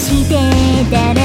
して誰